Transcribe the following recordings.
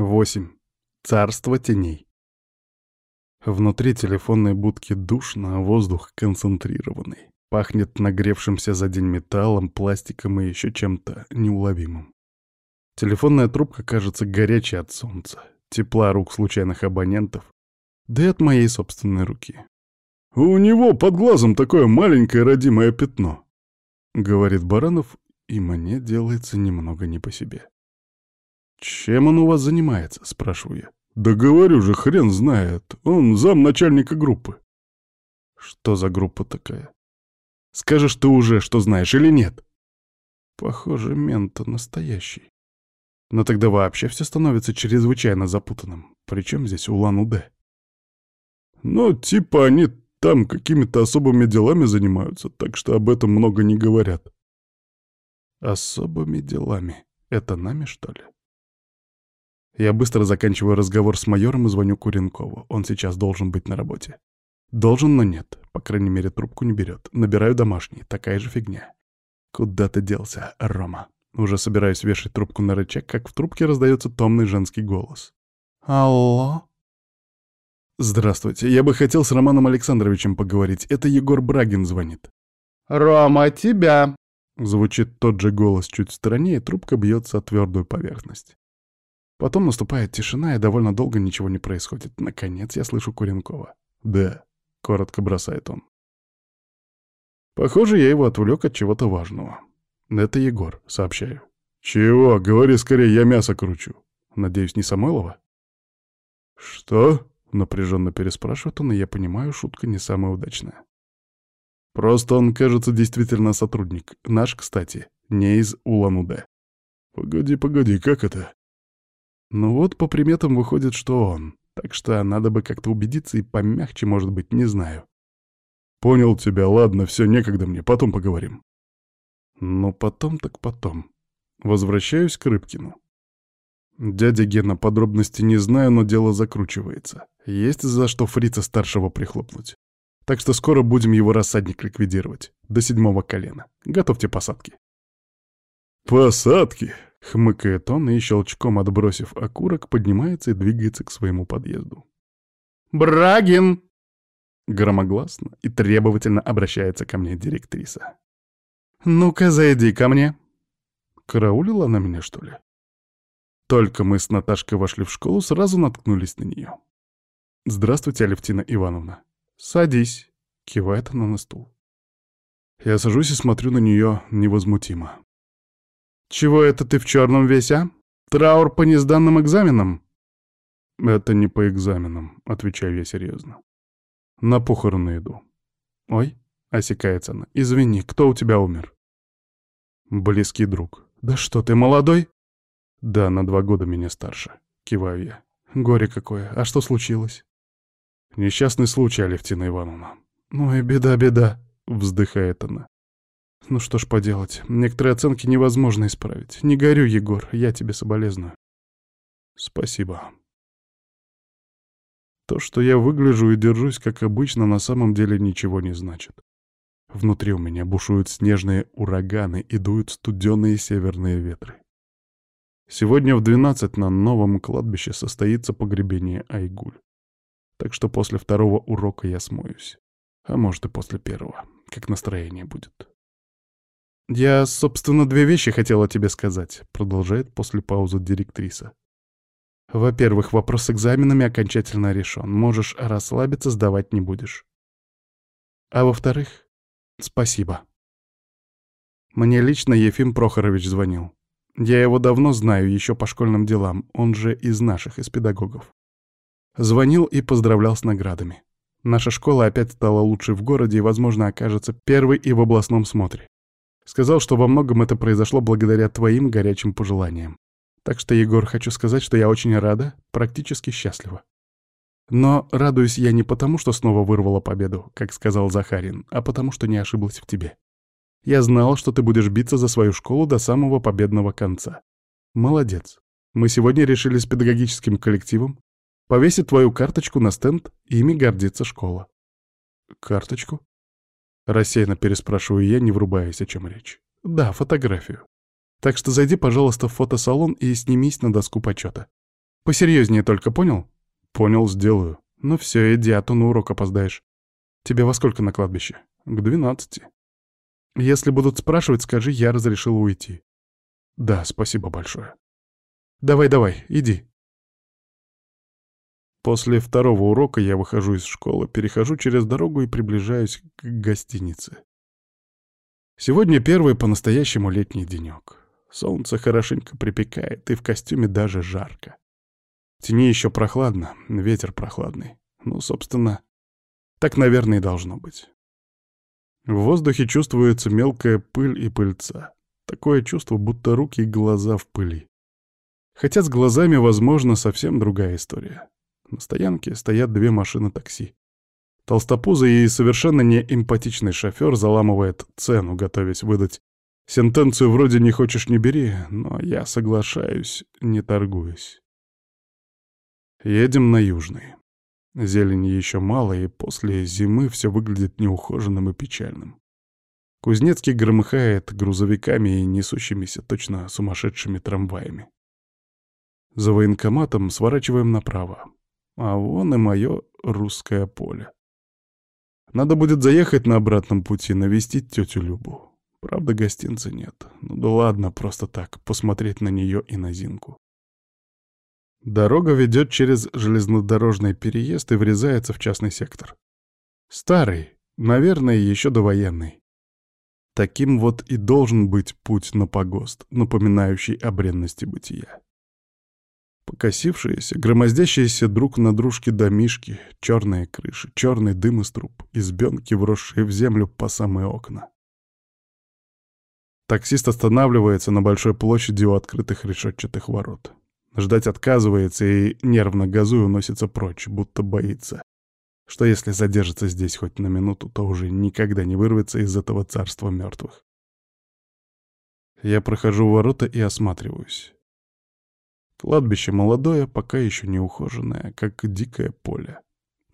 8. Царство теней. Внутри телефонной будки душно, а воздух концентрированный. Пахнет нагревшимся за день металлом, пластиком и еще чем-то неуловимым. Телефонная трубка кажется горячей от солнца, тепла рук случайных абонентов, да и от моей собственной руки. «У него под глазом такое маленькое родимое пятно», — говорит Баранов, и мне делается немного не по себе. «Чем он у вас занимается?» — спрашиваю я. «Да говорю же, хрен знает. Он зам начальника группы». «Что за группа такая?» «Скажешь ты уже, что знаешь, или нет?» «Похоже, мент настоящий. Но тогда вообще все становится чрезвычайно запутанным. Причем здесь Улан-Удэ?» «Ну, типа они там какими-то особыми делами занимаются, так что об этом много не говорят». «Особыми делами? Это нами, что ли?» Я быстро заканчиваю разговор с майором и звоню Куренкову. Он сейчас должен быть на работе. Должен, но нет. По крайней мере, трубку не берет. Набираю домашний. Такая же фигня. Куда ты делся, Рома? Уже собираюсь вешать трубку на рычаг, как в трубке раздается томный женский голос. «Алло?» «Здравствуйте. Я бы хотел с Романом Александровичем поговорить. Это Егор Брагин звонит». «Рома, тебя!» Звучит тот же голос чуть в стороне, и трубка бьется о твердую поверхность. Потом наступает тишина, и довольно долго ничего не происходит. Наконец я слышу Куренкова. «Да», — коротко бросает он. Похоже, я его отвлек от чего-то важного. «Это Егор», — сообщаю. «Чего? Говори скорее, я мясо кручу». «Надеюсь, не Самойлова?» «Что?» — напряженно переспрашивает он, и я понимаю, шутка не самая удачная. Просто он, кажется, действительно сотрудник. Наш, кстати, не из Улан-Удэ. «Погоди, погоди, как это?» Ну вот, по приметам выходит, что он. Так что надо бы как-то убедиться и помягче, может быть, не знаю. Понял тебя, ладно, все, некогда мне, потом поговорим. Ну, потом так потом. Возвращаюсь к Рыбкину. Дядя Гена, подробности не знаю, но дело закручивается. Есть за что фрица-старшего прихлопнуть. Так что скоро будем его рассадник ликвидировать. До седьмого колена. Готовьте посадки. «Посадки!» Хмыкает он и, щелчком отбросив окурок, поднимается и двигается к своему подъезду. «Брагин!» Громогласно и требовательно обращается ко мне директриса. «Ну-ка, зайди ко мне». Караулила она меня, что ли? Только мы с Наташкой вошли в школу, сразу наткнулись на нее. «Здравствуйте, Алевтина Ивановна». «Садись», — кивает она на стул. Я сажусь и смотрю на нее невозмутимо. «Чего это ты в черном весь, а? Траур по несданным экзаменам?» «Это не по экзаменам», — отвечаю я серьезно. «На похороны иду». «Ой», — осекается она, — «извини, кто у тебя умер?» «Близкий друг». «Да что ты, молодой?» «Да, на два года меня старше», — киваю я. «Горе какое. А что случилось?» «Несчастный случай, Алевтина Ивановна». «Ой, беда-беда», — вздыхает она. Ну что ж поделать, некоторые оценки невозможно исправить. Не горю, Егор, я тебе соболезную. Спасибо. То, что я выгляжу и держусь, как обычно, на самом деле ничего не значит. Внутри у меня бушуют снежные ураганы и дуют студеные северные ветры. Сегодня в двенадцать на новом кладбище состоится погребение Айгуль. Так что после второго урока я смоюсь. А может и после первого, как настроение будет. «Я, собственно, две вещи хотела тебе сказать», — продолжает после паузы директриса. «Во-первых, вопрос с экзаменами окончательно решен. Можешь расслабиться, сдавать не будешь. А во-вторых, спасибо. Мне лично Ефим Прохорович звонил. Я его давно знаю, еще по школьным делам, он же из наших, из педагогов. Звонил и поздравлял с наградами. Наша школа опять стала лучшей в городе и, возможно, окажется первой и в областном смотре. Сказал, что во многом это произошло благодаря твоим горячим пожеланиям. Так что, Егор, хочу сказать, что я очень рада, практически счастлива. Но радуюсь я не потому, что снова вырвала победу, как сказал Захарин, а потому, что не ошиблась в тебе. Я знал, что ты будешь биться за свою школу до самого победного конца. Молодец. Мы сегодня решили с педагогическим коллективом повесить твою карточку на стенд, и ими гордится школа. Карточку? Рассеянно переспрашиваю я, не врубаясь, о чем речь. Да, фотографию. Так что зайди, пожалуйста, в фотосалон и снимись на доску почета. Посерьезнее только, понял? Понял, сделаю. Ну все, иди, а то на урок опоздаешь. Тебе во сколько на кладбище? К двенадцати. Если будут спрашивать, скажи, я разрешил уйти. Да, спасибо большое. Давай-давай, иди. После второго урока я выхожу из школы, перехожу через дорогу и приближаюсь к гостинице. Сегодня первый по-настоящему летний денек. Солнце хорошенько припекает, и в костюме даже жарко. В тени еще прохладно, ветер прохладный. Ну, собственно, так, наверное, и должно быть. В воздухе чувствуется мелкая пыль и пыльца. Такое чувство, будто руки и глаза в пыли. Хотя с глазами, возможно, совсем другая история. На стоянке стоят две машины такси. Толстопузый и совершенно неэмпатичный шофер заламывает цену, готовясь выдать сентенцию вроде «не хочешь — не бери», но я соглашаюсь, не торгуюсь. Едем на Южный. Зелени еще мало, и после зимы все выглядит неухоженным и печальным. Кузнецкий громыхает грузовиками и несущимися точно сумасшедшими трамваями. За военкоматом сворачиваем направо. А вон и мое русское поле. Надо будет заехать на обратном пути, навестить тетю Любу. Правда, гостинца нет. Ну да ладно, просто так, посмотреть на нее и на Зинку. Дорога ведет через железнодорожный переезд и врезается в частный сектор. Старый, наверное, еще довоенный. Таким вот и должен быть путь на погост, напоминающий о бренности бытия. Покосившиеся, громоздящиеся друг на дружке домишки, черные крыши, черный дым из труб, избенки, вросшие в землю по самые окна. Таксист останавливается на большой площади у открытых решетчатых ворот. Ждать отказывается и, нервно газуя, уносится прочь, будто боится, что если задержится здесь хоть на минуту, то уже никогда не вырвется из этого царства мертвых. Я прохожу ворота и осматриваюсь. Кладбище молодое, пока еще не ухоженное, как дикое поле.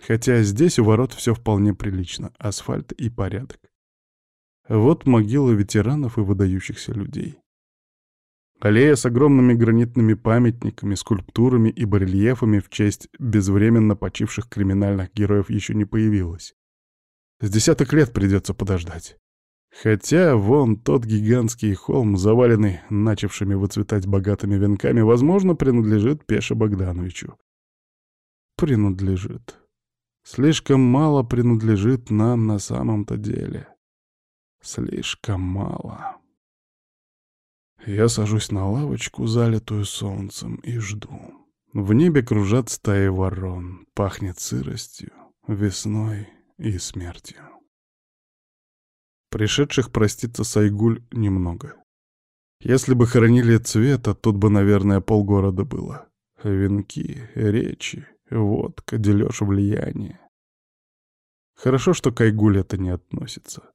Хотя здесь у ворот все вполне прилично, асфальт и порядок. Вот могилы ветеранов и выдающихся людей. Аллея с огромными гранитными памятниками, скульптурами и барельефами в честь безвременно почивших криминальных героев еще не появилась. С десяток лет придется подождать. Хотя вон тот гигантский холм, заваленный начавшими выцветать богатыми венками, возможно, принадлежит Пеше Богдановичу. Принадлежит. Слишком мало принадлежит нам на самом-то деле. Слишком мало. Я сажусь на лавочку, залитую солнцем, и жду. В небе кружат стаи ворон, пахнет сыростью, весной и смертью. Пришедших проститься с Айгуль немного. Если бы хоронили цвета, тут бы, наверное, полгорода было. Венки, речи, водка, дележ влияния. Хорошо, что к Айгуль это не относится.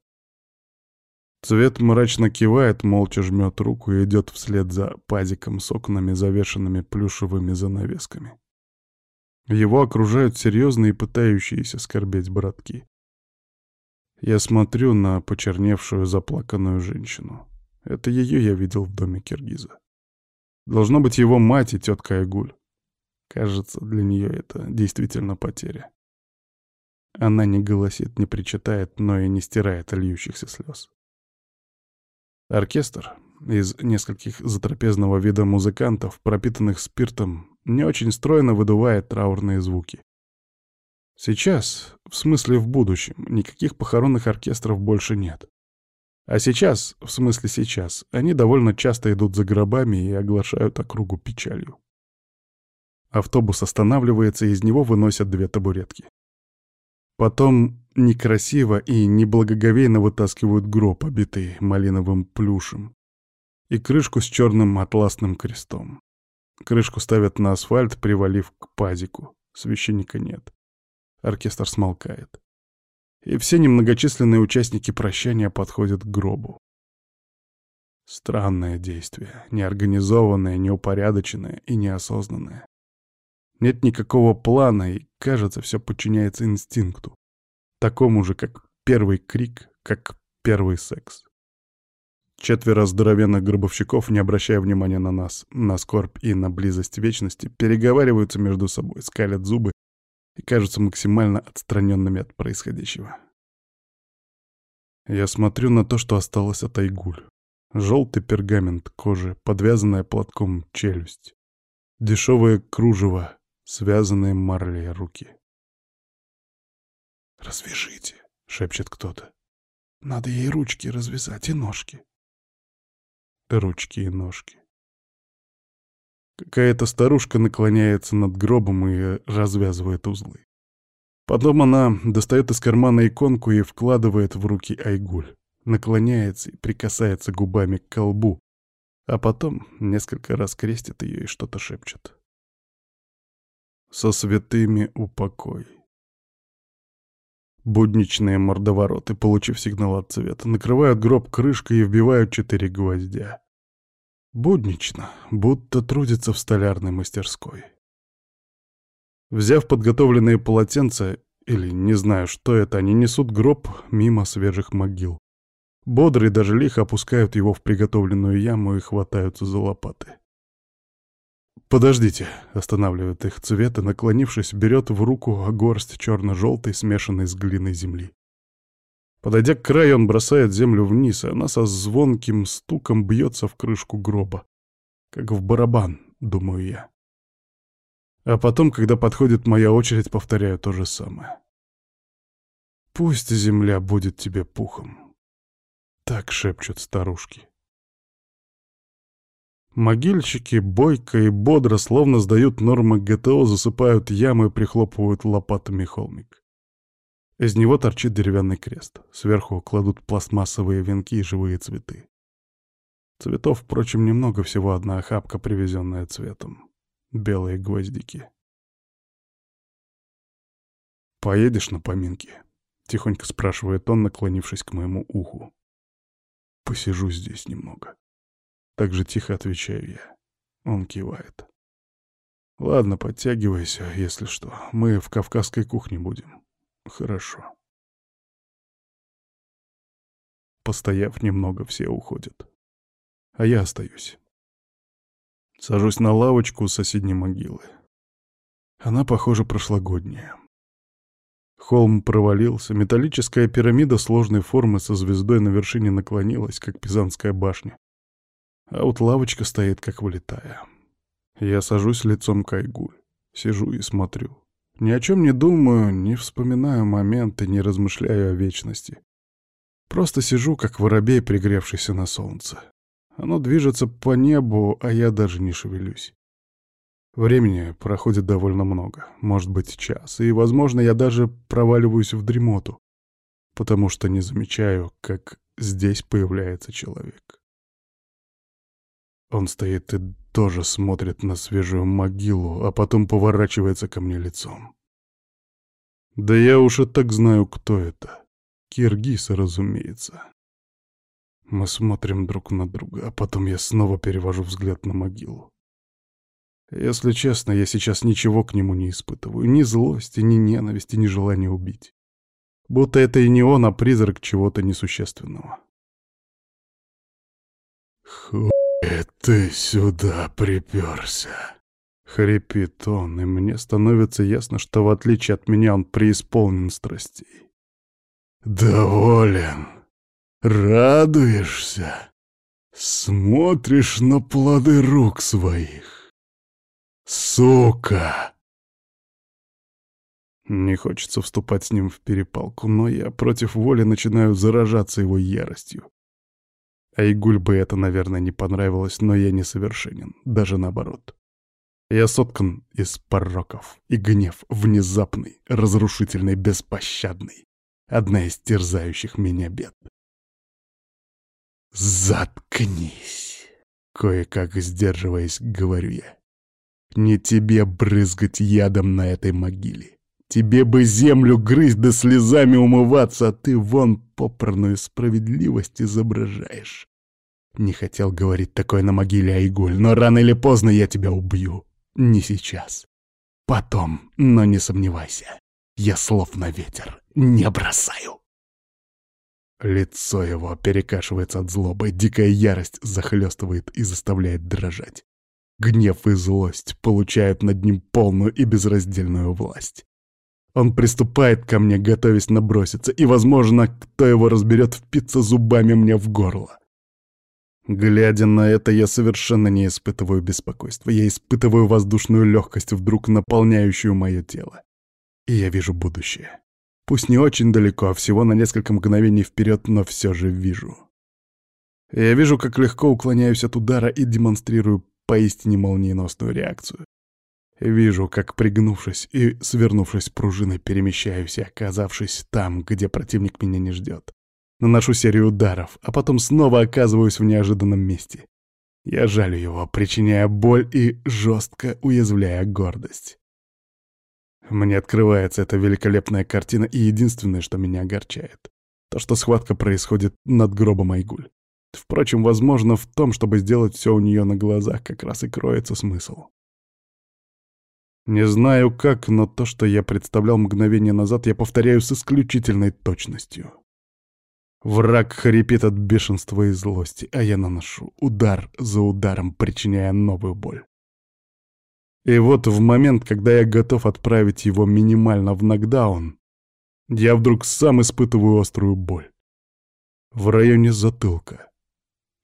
Цвет мрачно кивает, молча жмет руку и идет вслед за пазиком с окнами, завешенными плюшевыми занавесками. Его окружают серьезные и пытающиеся скорбеть братки. Я смотрю на почерневшую заплаканную женщину. Это ее я видел в доме Киргиза. Должно быть его мать и тетка Айгуль. Кажется, для нее это действительно потеря. Она не голосит, не причитает, но и не стирает льющихся слез. Оркестр из нескольких затрапезного вида музыкантов, пропитанных спиртом, не очень стройно выдувает траурные звуки. Сейчас, в смысле в будущем, никаких похоронных оркестров больше нет. А сейчас, в смысле сейчас, они довольно часто идут за гробами и оглашают округу печалью. Автобус останавливается, и из него выносят две табуретки. Потом некрасиво и неблагоговейно вытаскивают гроб, обитый малиновым плюшем, и крышку с черным атласным крестом. Крышку ставят на асфальт, привалив к пазику. Священника нет. Оркестр смолкает. И все немногочисленные участники прощания подходят к гробу. Странное действие, неорганизованное, неупорядоченное и неосознанное. Нет никакого плана, и, кажется, все подчиняется инстинкту. Такому же, как первый крик, как первый секс. Четверо здоровенных гробовщиков, не обращая внимания на нас, на скорбь и на близость вечности, переговариваются между собой, скалят зубы и кажутся максимально отстраненными от происходящего. Я смотрю на то, что осталось от Айгуль. Желтый пергамент кожи, подвязанная платком челюсть. Дешевое кружево, связанные марлей руки. «Развяжите», — шепчет кто-то. «Надо ей ручки развязать и ножки». Ручки и ножки. Какая-то старушка наклоняется над гробом и развязывает узлы. Потом она достает из кармана иконку и вкладывает в руки Айгуль, наклоняется и прикасается губами к колбу, а потом несколько раз крестит ее и что-то шепчет. «Со святыми упокой». Будничные мордовороты, получив сигнал от цвета, накрывают гроб крышкой и вбивают четыре гвоздя. Буднично, будто трудится в столярной мастерской. Взяв подготовленные полотенца, или не знаю, что это, они несут гроб мимо свежих могил. Бодрые даже лихо опускают его в приготовленную яму и хватаются за лопаты. «Подождите», — останавливает их цвет и, наклонившись, берет в руку горсть черно-желтой, смешанной с глиной земли. Подойдя к краю, он бросает землю вниз, и она со звонким стуком бьется в крышку гроба. Как в барабан, думаю я. А потом, когда подходит моя очередь, повторяю то же самое. «Пусть земля будет тебе пухом», — так шепчут старушки. Могильщики бойко и бодро, словно сдают нормы ГТО, засыпают ямы и прихлопывают лопатами холмик. Из него торчит деревянный крест. Сверху кладут пластмассовые венки и живые цветы. Цветов, впрочем, немного, всего одна охапка, привезенная цветом белые гвоздики. «Поедешь на поминки?» — тихонько спрашивает он, наклонившись к моему уху. «Посижу здесь немного». Так же тихо отвечаю я. Он кивает. «Ладно, подтягивайся, если что. Мы в кавказской кухне будем». «Хорошо». Постояв немного, все уходят. А я остаюсь. Сажусь на лавочку у соседней могилы. Она, похоже, прошлогодняя. Холм провалился, металлическая пирамида сложной формы со звездой на вершине наклонилась, как Пизанская башня. А вот лавочка стоит, как вылетая. Я сажусь лицом к Айгуль. Сижу и смотрю. Ни о чем не думаю, не вспоминаю моменты, не размышляю о вечности. Просто сижу, как воробей, пригревшийся на солнце. Оно движется по небу, а я даже не шевелюсь. Времени проходит довольно много, может быть, час, и, возможно, я даже проваливаюсь в дремоту, потому что не замечаю, как здесь появляется человек. Он стоит и тоже смотрит на свежую могилу, а потом поворачивается ко мне лицом. Да я уж и так знаю, кто это. Киргиз, разумеется. Мы смотрим друг на друга, а потом я снова перевожу взгляд на могилу. Если честно, я сейчас ничего к нему не испытываю. Ни злости, ни ненависти, ни желания убить. Будто это и не он, а призрак чего-то несущественного. «Хуй ты сюда приперся!» Хрипит он, и мне становится ясно, что в отличие от меня он преисполнен страстей. «Доволен!» Радуешься? Смотришь на плоды рук своих? Сука! Не хочется вступать с ним в перепалку, но я против воли начинаю заражаться его яростью. А Игуль бы это, наверное, не понравилось, но я не совершенен, даже наоборот. Я соткан из пороков, и гнев внезапный, разрушительный, беспощадный. Одна из терзающих меня бед. «Заткнись!» — кое-как сдерживаясь, говорю я. «Не тебе брызгать ядом на этой могиле. Тебе бы землю грызть да слезами умываться, а ты вон попранную справедливость изображаешь. Не хотел говорить такое на могиле Айгуль, но рано или поздно я тебя убью. Не сейчас. Потом, но не сомневайся. Я слов на ветер не бросаю. Лицо его перекашивается от злобы, дикая ярость захлестывает и заставляет дрожать. Гнев и злость получают над ним полную и безраздельную власть. Он приступает ко мне, готовясь наброситься, и, возможно, кто его разберет, впиться зубами мне в горло. Глядя на это, я совершенно не испытываю беспокойства. Я испытываю воздушную легкость, вдруг наполняющую мое тело. И я вижу будущее. Пусть не очень далеко, а всего на несколько мгновений вперед, но все же вижу. Я вижу, как легко уклоняюсь от удара и демонстрирую поистине молниеносную реакцию. Вижу, как, пригнувшись и свернувшись пружиной, перемещаюсь и, оказавшись там, где противник меня не ждет. Наношу серию ударов, а потом снова оказываюсь в неожиданном месте. Я жалю его, причиняя боль и жестко уязвляя гордость. Мне открывается эта великолепная картина, и единственное, что меня огорчает, то, что схватка происходит над гробом Айгуль. Впрочем, возможно, в том, чтобы сделать все у нее на глазах, как раз и кроется смысл. Не знаю как, но то, что я представлял мгновение назад, я повторяю с исключительной точностью. Враг хрипит от бешенства и злости, а я наношу удар за ударом, причиняя новую боль. И вот в момент, когда я готов отправить его минимально в нокдаун, я вдруг сам испытываю острую боль. В районе затылка.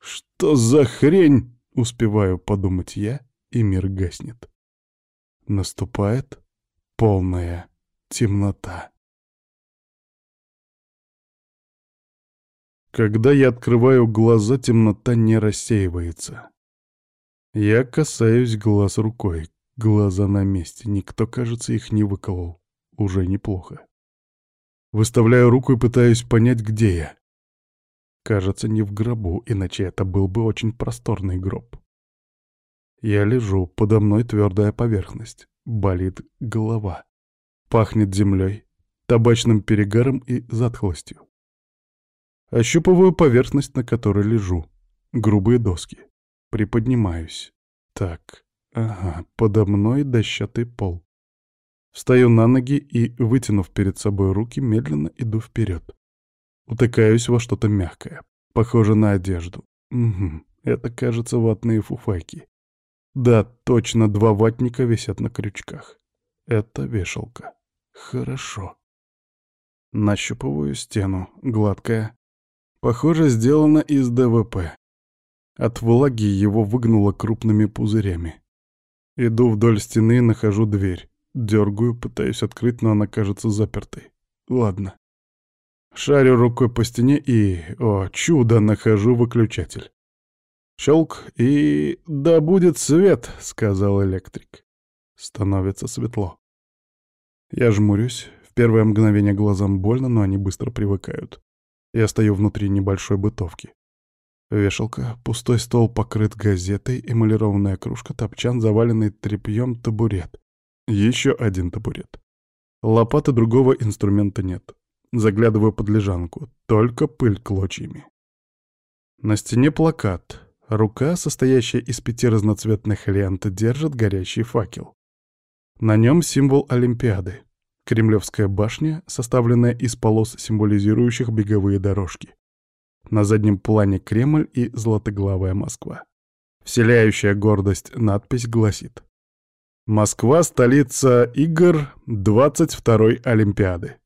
Что за хрень? Успеваю подумать я, и мир гаснет. Наступает полная темнота. Когда я открываю глаза, темнота не рассеивается. Я касаюсь глаз рукой, Глаза на месте, никто, кажется, их не выколол. Уже неплохо. Выставляю руку и пытаюсь понять, где я. Кажется, не в гробу, иначе это был бы очень просторный гроб. Я лежу, подо мной твердая поверхность. Болит голова. Пахнет землей, табачным перегаром и затхлостью. Ощупываю поверхность, на которой лежу. Грубые доски. Приподнимаюсь. Так, Ага, подо мной дощатый пол. Встаю на ноги и, вытянув перед собой руки, медленно иду вперед. Утыкаюсь во что-то мягкое, похоже на одежду. Угу, это, кажется, ватные фуфайки. Да, точно, два ватника висят на крючках. Это вешалка. Хорошо. Нащупываю стену, гладкая. Похоже, сделано из ДВП. От влаги его выгнуло крупными пузырями. Иду вдоль стены и нахожу дверь. Дергаю, пытаюсь открыть, но она кажется запертой. Ладно. Шарю рукой по стене и, о, чудо, нахожу выключатель. Щелк и... «Да будет свет!» — сказал электрик. Становится светло. Я жмурюсь. В первое мгновение глазам больно, но они быстро привыкают. Я стою внутри небольшой бытовки. Вешалка, пустой стол покрыт газетой, эмалированная кружка, топчан, заваленный тряпьем, табурет. Еще один табурет. Лопаты другого инструмента нет. Заглядываю под лежанку. Только пыль клочьями. На стене плакат. Рука, состоящая из пяти разноцветных лент, держит горящий факел. На нем символ Олимпиады. Кремлевская башня, составленная из полос, символизирующих беговые дорожки. На заднем плане Кремль и златоглавая Москва. Вселяющая гордость надпись гласит «Москва — столица игр 22-й Олимпиады».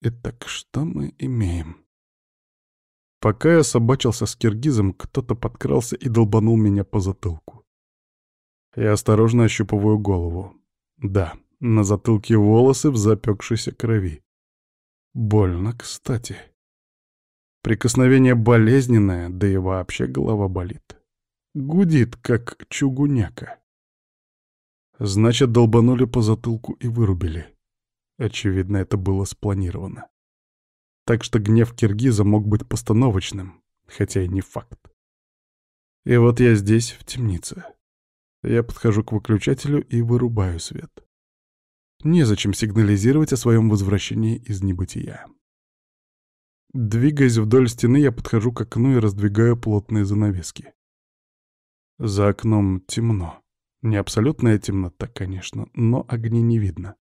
Итак, что мы имеем? Пока я собачился с киргизом, кто-то подкрался и долбанул меня по затылку. Я осторожно ощупываю голову. Да, на затылке волосы в запекшейся крови. Больно, кстати. Прикосновение болезненное, да и вообще голова болит. Гудит, как чугуняка. Значит, долбанули по затылку и вырубили. Очевидно, это было спланировано. Так что гнев киргиза мог быть постановочным, хотя и не факт. И вот я здесь, в темнице. Я подхожу к выключателю и вырубаю свет. Незачем сигнализировать о своем возвращении из небытия. Двигаясь вдоль стены, я подхожу к окну и раздвигаю плотные занавески. За окном темно. Не абсолютная темнота, конечно, но огней не видно.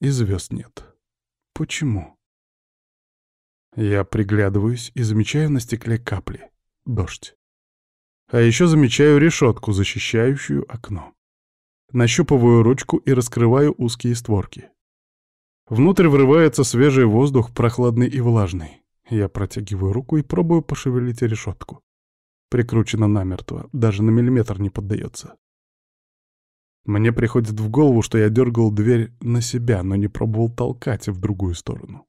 И звезд нет. Почему? Я приглядываюсь и замечаю на стекле капли. Дождь. А еще замечаю решетку, защищающую окно. Нащупываю ручку и раскрываю узкие створки. Внутрь врывается свежий воздух, прохладный и влажный. Я протягиваю руку и пробую пошевелить решетку. Прикручена намертво, даже на миллиметр не поддается. Мне приходит в голову, что я дергал дверь на себя, но не пробовал толкать в другую сторону.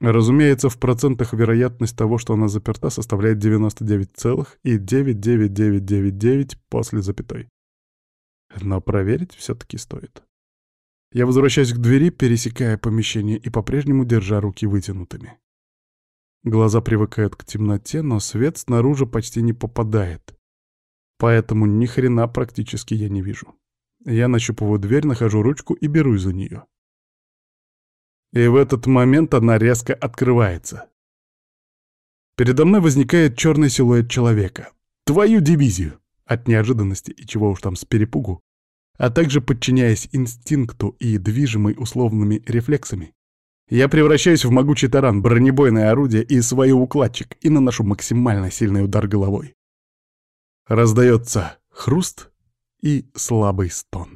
Разумеется, в процентах вероятность того, что она заперта, составляет 99,99999 после запятой. Но проверить все-таки стоит. Я возвращаюсь к двери, пересекая помещение и по-прежнему держа руки вытянутыми. Глаза привыкают к темноте, но свет снаружи почти не попадает. Поэтому ни хрена практически я не вижу. Я нащупываю дверь, нахожу ручку и берусь за нее. И в этот момент она резко открывается. Передо мной возникает черный силуэт человека. Твою дивизию! От неожиданности и чего уж там с перепугу, а также подчиняясь инстинкту и движимой условными рефлексами, я превращаюсь в могучий таран, бронебойное орудие и укладчик и наношу максимально сильный удар головой. Раздается хруст и слабый стон.